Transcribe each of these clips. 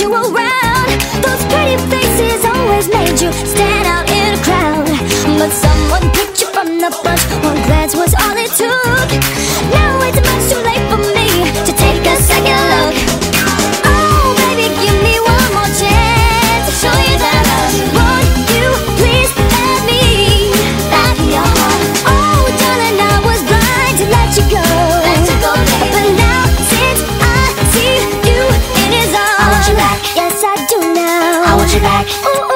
you around. Those pretty faces always made you Yes, I do now. I want you back. Ooh, ooh.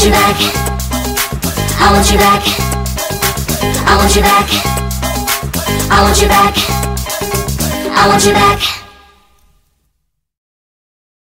want you back. I want you back. I want you back. I want you back. I want you back.